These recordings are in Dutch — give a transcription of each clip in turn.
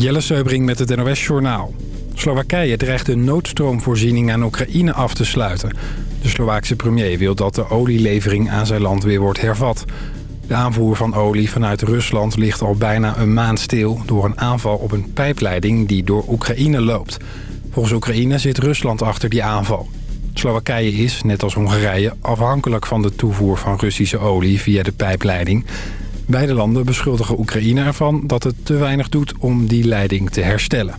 Jelle Seubring met het NOS Journaal. Slowakije dreigt de noodstroomvoorziening aan Oekraïne af te sluiten. De Slovaakse premier wil dat de olielevering aan zijn land weer wordt hervat. De aanvoer van olie vanuit Rusland ligt al bijna een maand stil... door een aanval op een pijpleiding die door Oekraïne loopt. Volgens Oekraïne zit Rusland achter die aanval. Slowakije is, net als Hongarije, afhankelijk van de toevoer van Russische olie via de pijpleiding. Beide landen beschuldigen Oekraïne ervan dat het te weinig doet om die leiding te herstellen.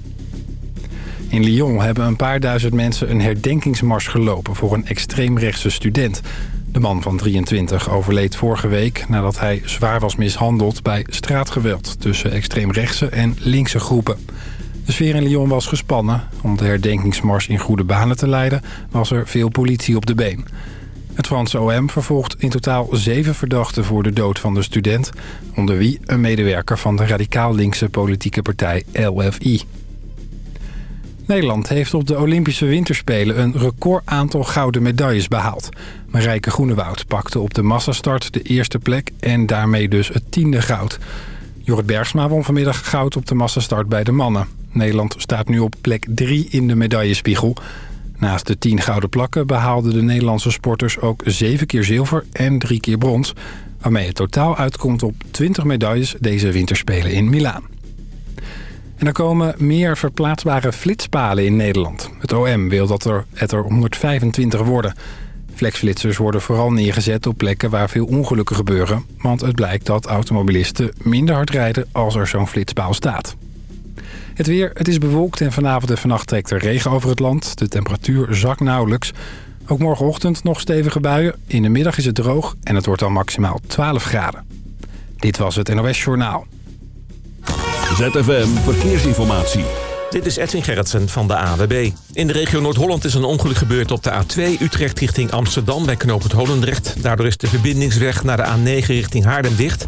In Lyon hebben een paar duizend mensen een herdenkingsmars gelopen voor een extreemrechtse student. De man van 23 overleed vorige week nadat hij zwaar was mishandeld bij straatgeweld tussen extreemrechtse en linkse groepen. De sfeer in Lyon was gespannen. Om de herdenkingsmars in goede banen te leiden was er veel politie op de been. Het Franse OM vervolgt in totaal zeven verdachten voor de dood van de student... onder wie een medewerker van de radicaal linkse politieke partij LFI. Nederland heeft op de Olympische Winterspelen een record aantal gouden medailles behaald. Marijke Groenewoud pakte op de massastart de eerste plek en daarmee dus het tiende goud. Jorrit Bergsma won vanmiddag goud op de massastart bij de mannen. Nederland staat nu op plek 3 in de medaillespiegel. Naast de 10 gouden plakken behaalden de Nederlandse sporters ook 7 keer zilver en 3 keer brons. Waarmee het totaal uitkomt op 20 medailles deze winterspelen in Milaan. En er komen meer verplaatsbare flitspalen in Nederland. Het OM wil dat er, er 125 worden. Flexflitsers worden vooral neergezet op plekken waar veel ongelukken gebeuren... want het blijkt dat automobilisten minder hard rijden als er zo'n flitspaal staat. Het weer, het is bewolkt en vanavond en vannacht trekt er regen over het land. De temperatuur zakt nauwelijks. Ook morgenochtend nog stevige buien. In de middag is het droog en het wordt dan maximaal 12 graden. Dit was het NOS Journaal. ZFM Verkeersinformatie. Dit is Edwin Gerritsen van de AWB. In de regio Noord-Holland is een ongeluk gebeurd op de A2 Utrecht richting Amsterdam bij knooppunt Holendrecht. Daardoor is de verbindingsweg naar de A9 richting Haarlem dicht.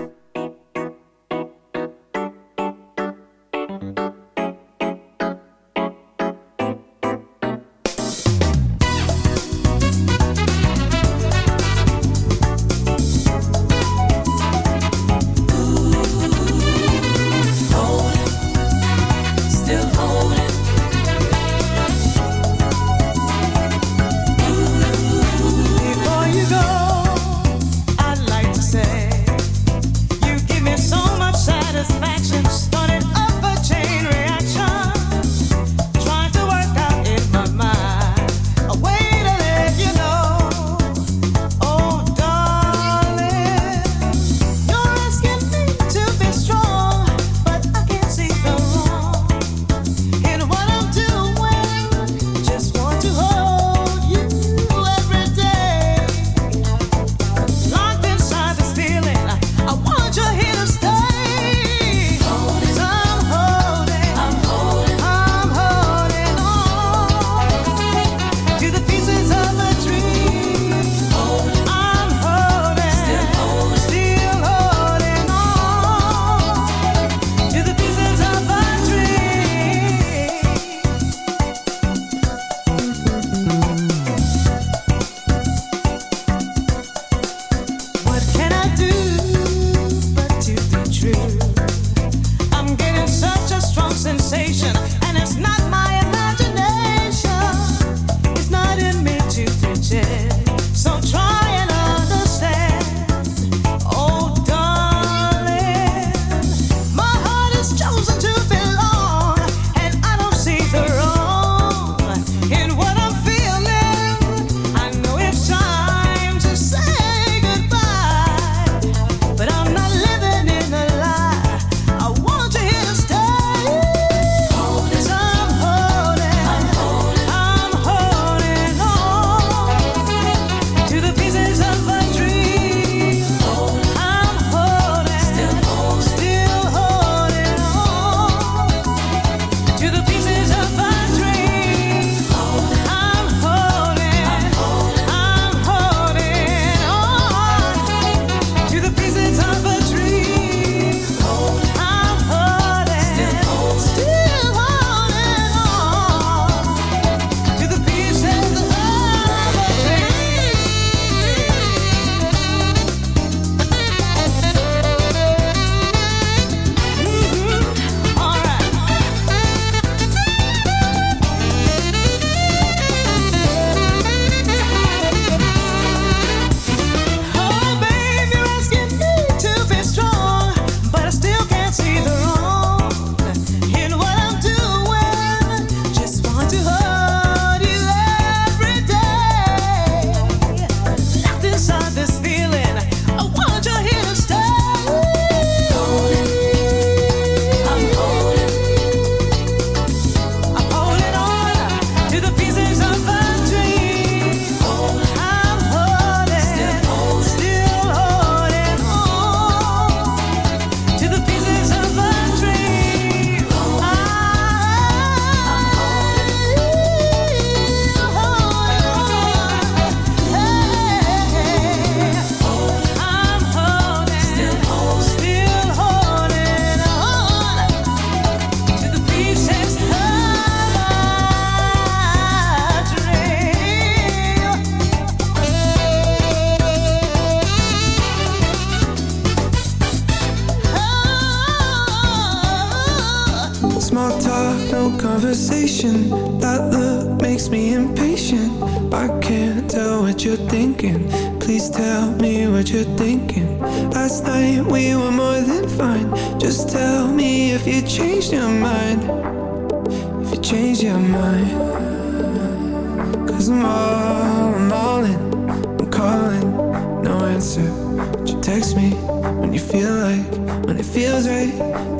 say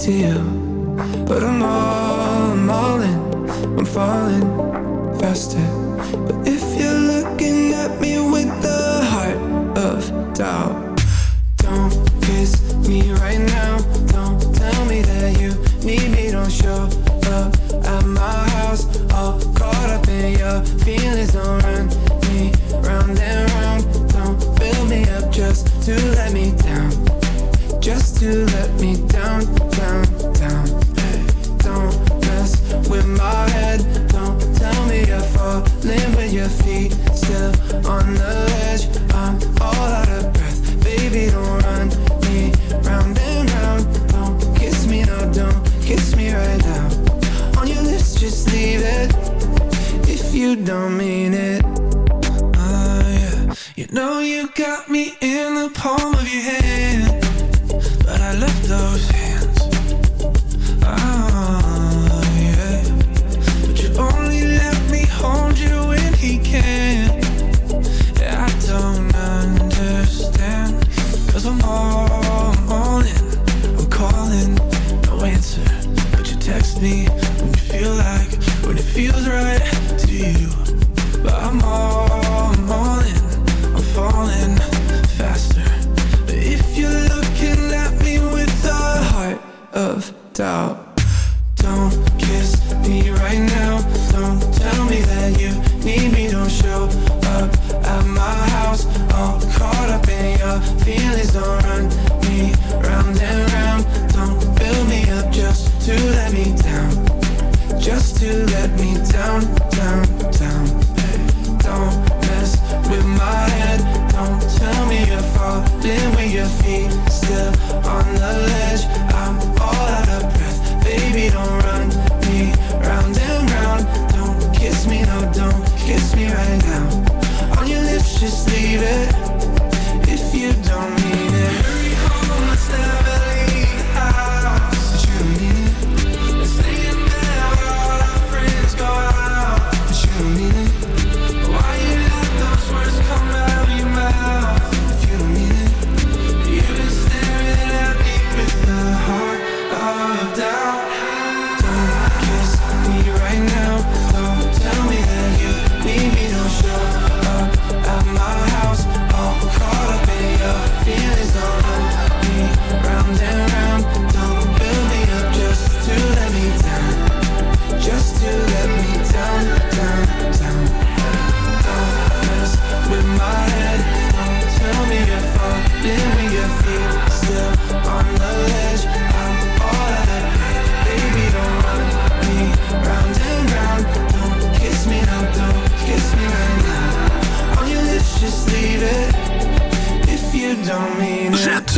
to you, but I'm all, I'm all in, I'm falling faster. But if you're looking at me with the heart of doubt. your feet still on the ledge. I'm all out of breath, baby don't run me round and round. Don't kiss me, no don't kiss me right now. On your lips just leave it.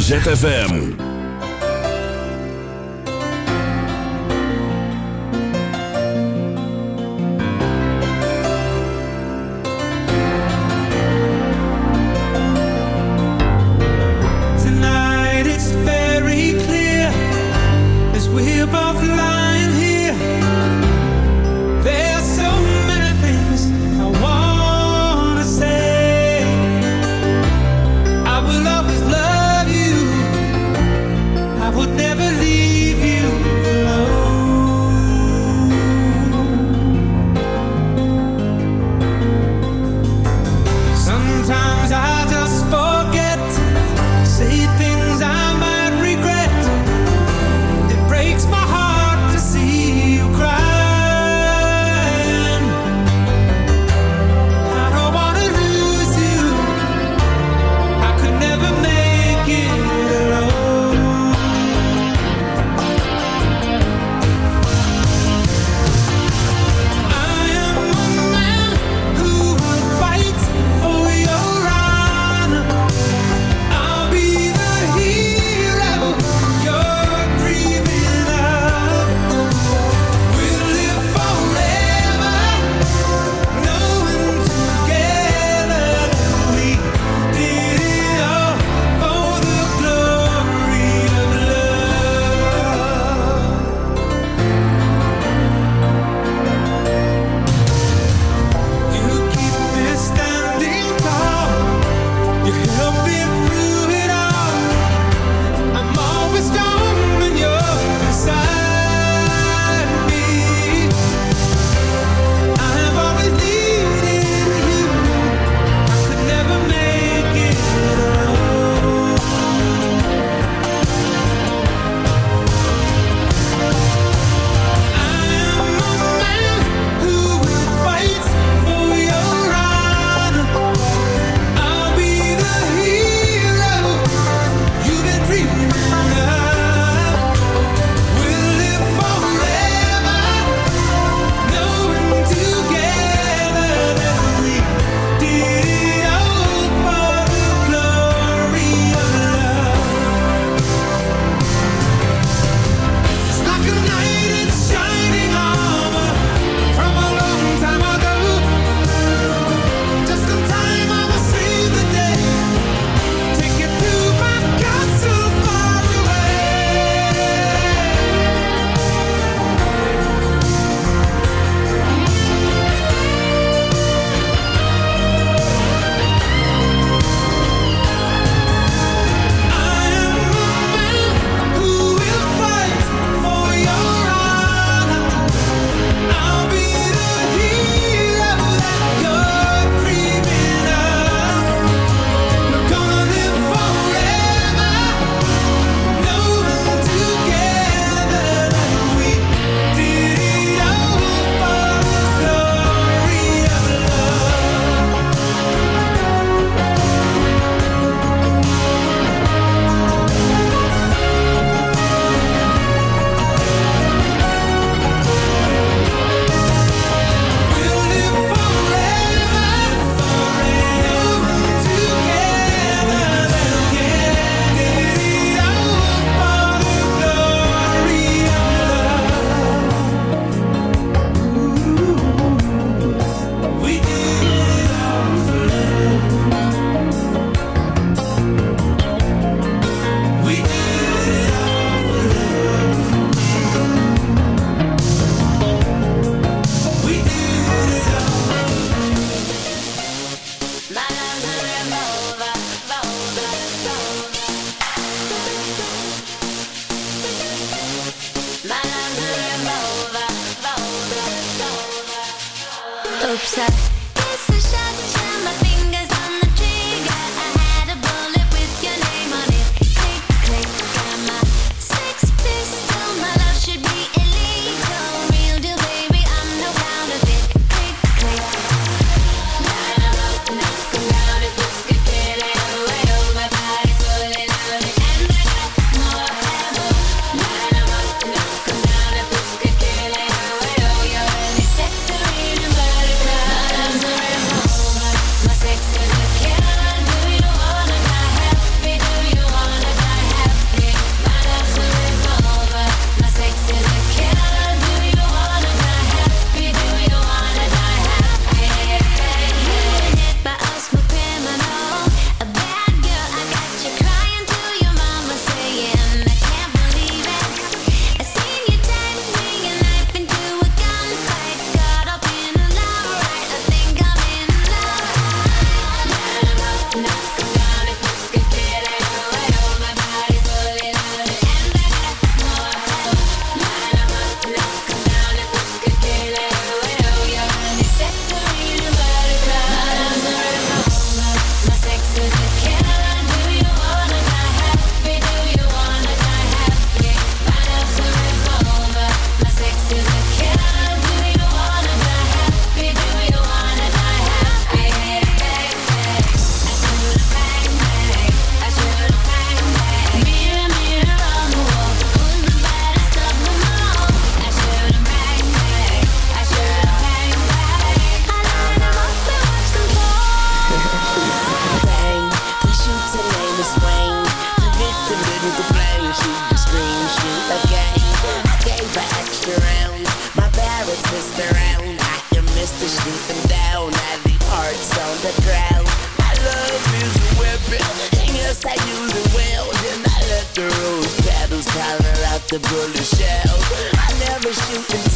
ZFM. Upset. The bullet shell. I never shoot until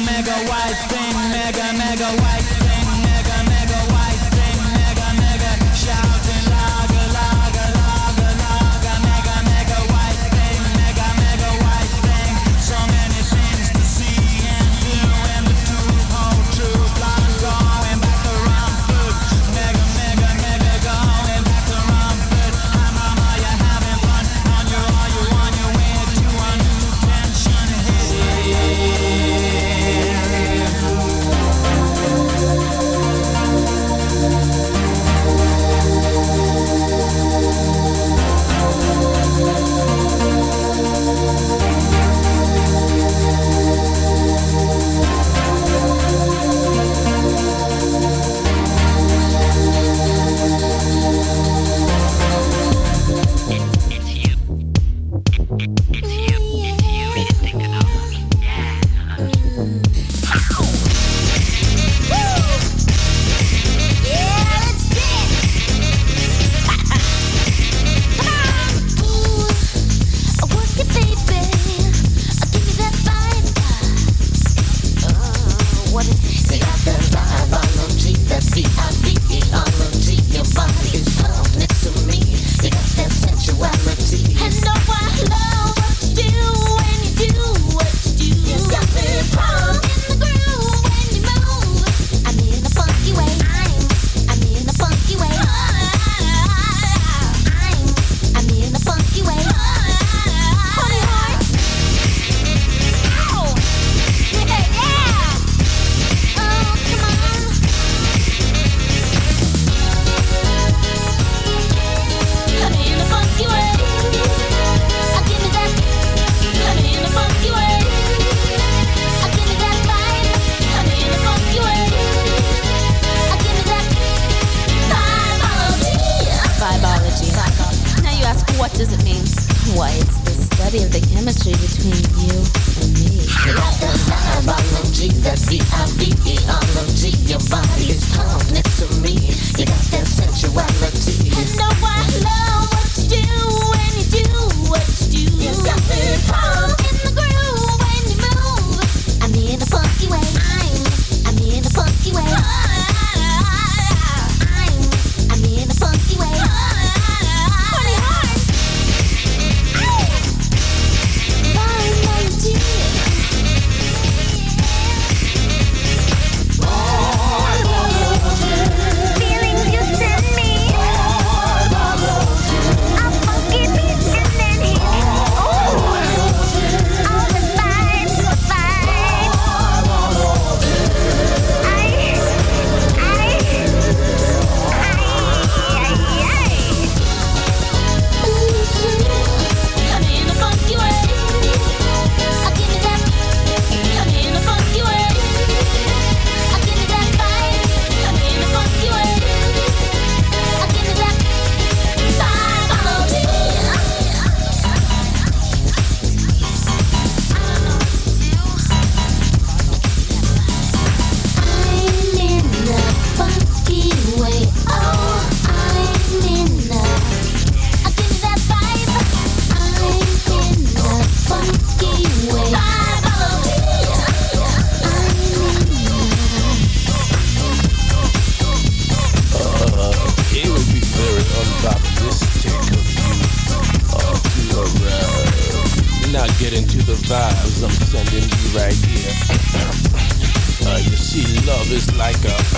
mega white thing, mega, mega white love is like a.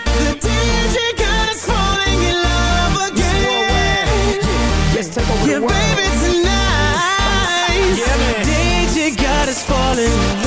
morning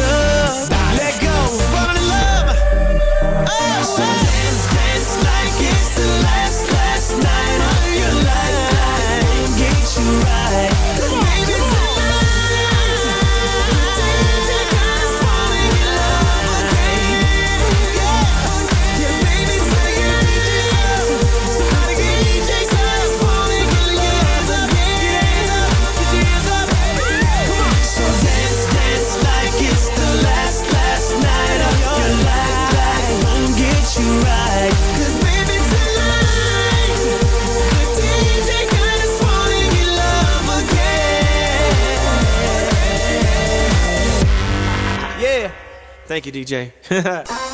DJ.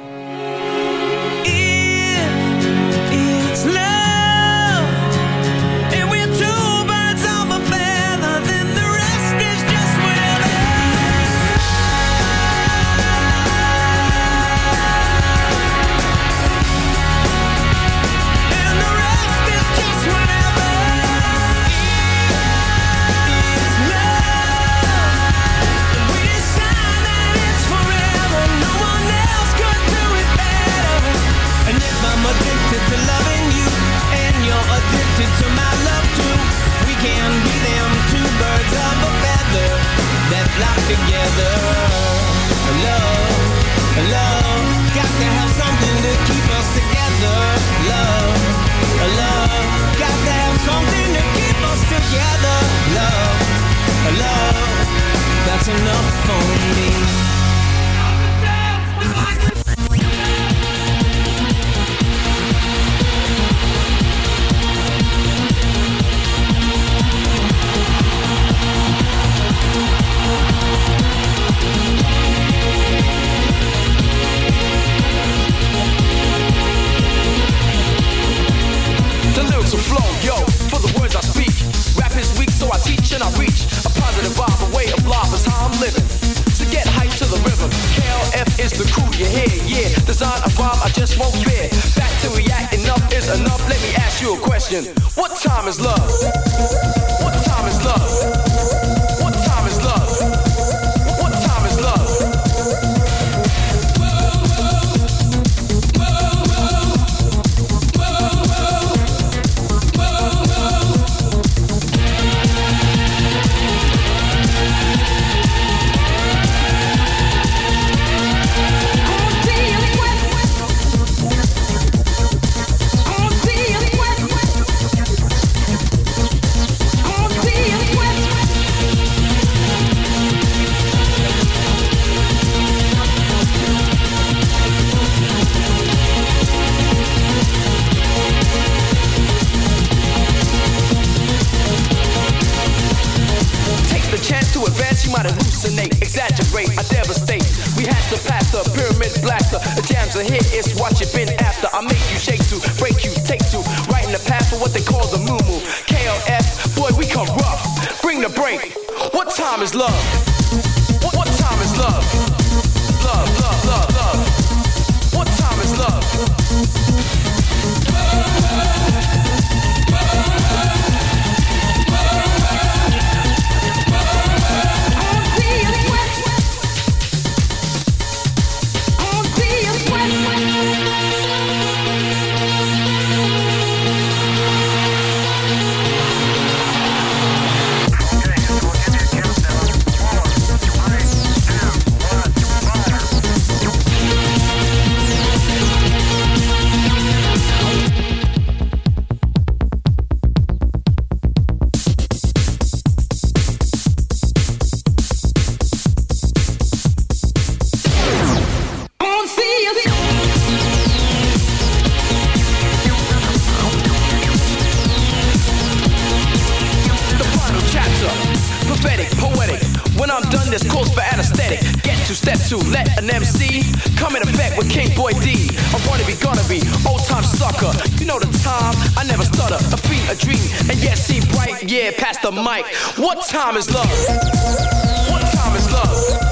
a dream, and yet seem bright, yeah, past the mic. What time is love? What time is love?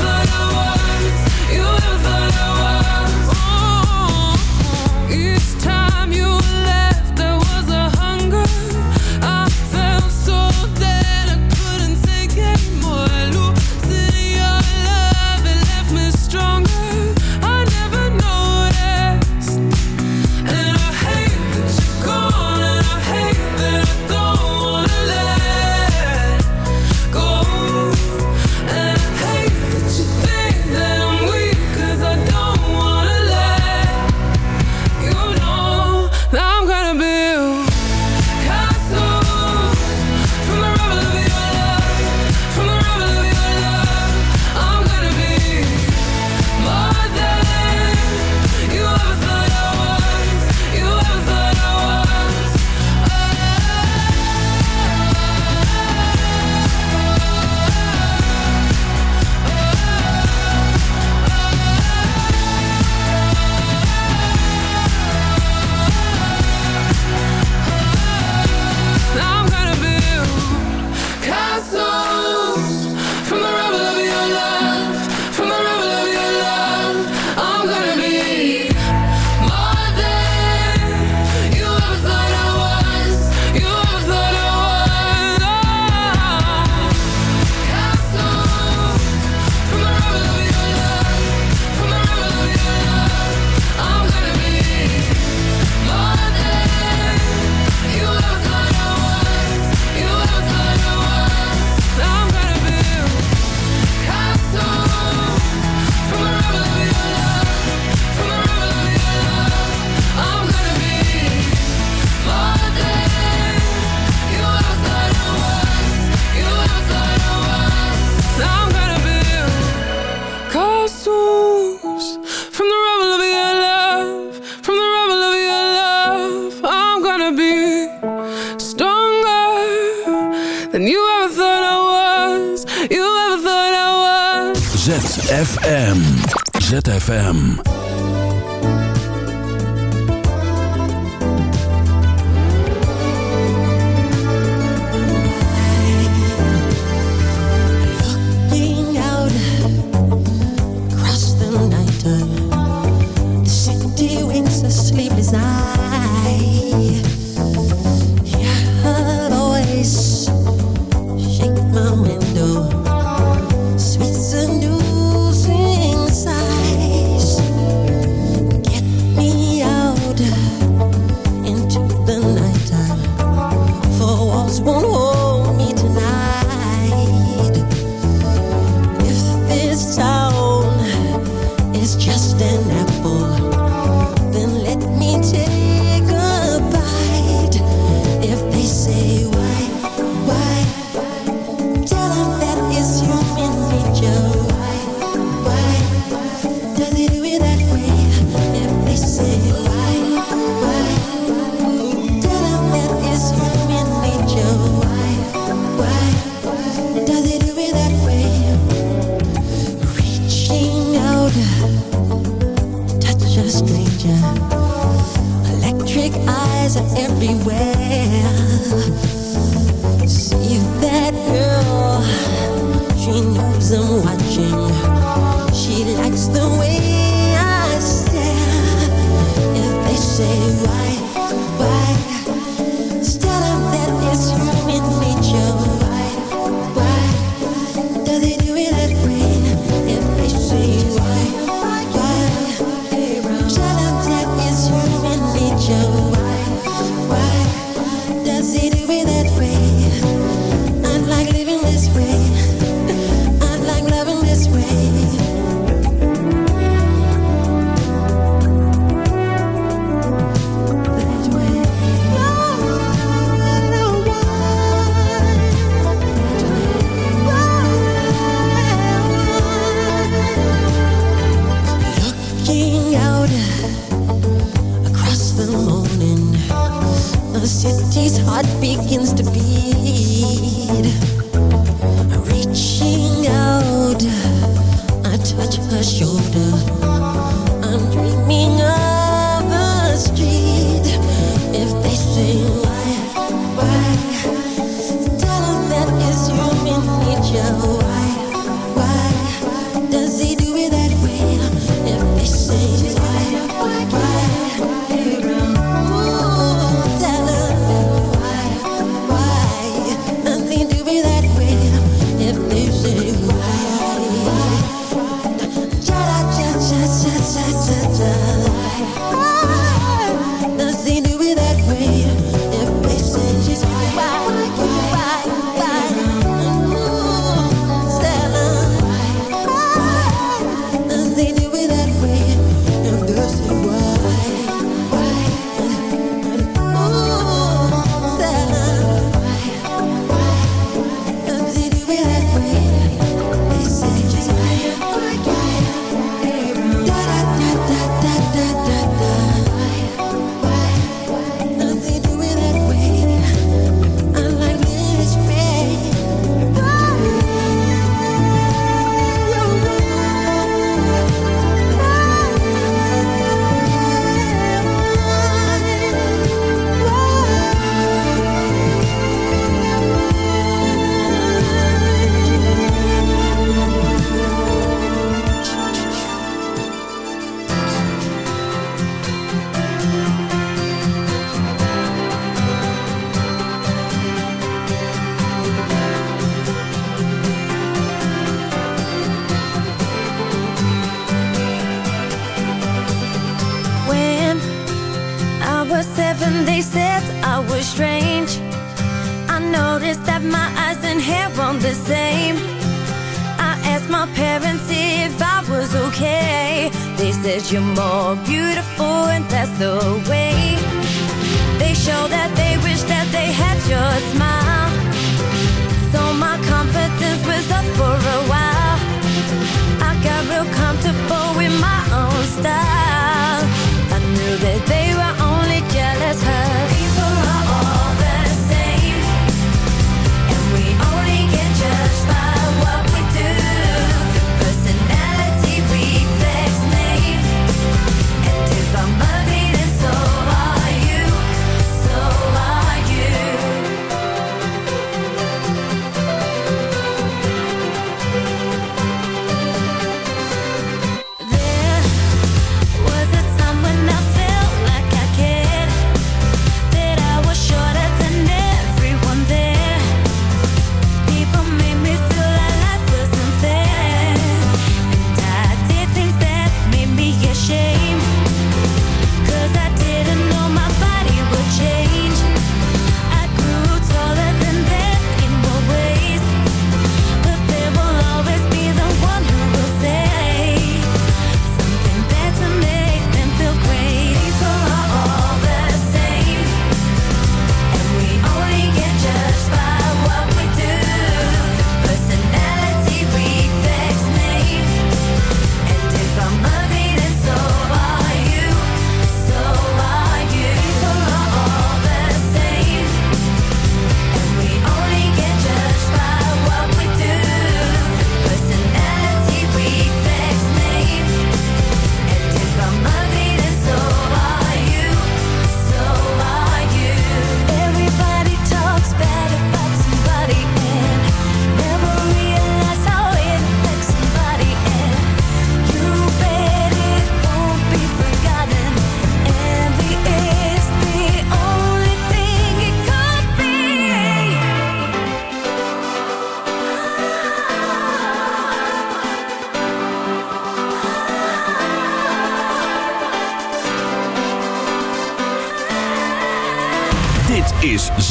for the worst you ever ZFM. ZFM.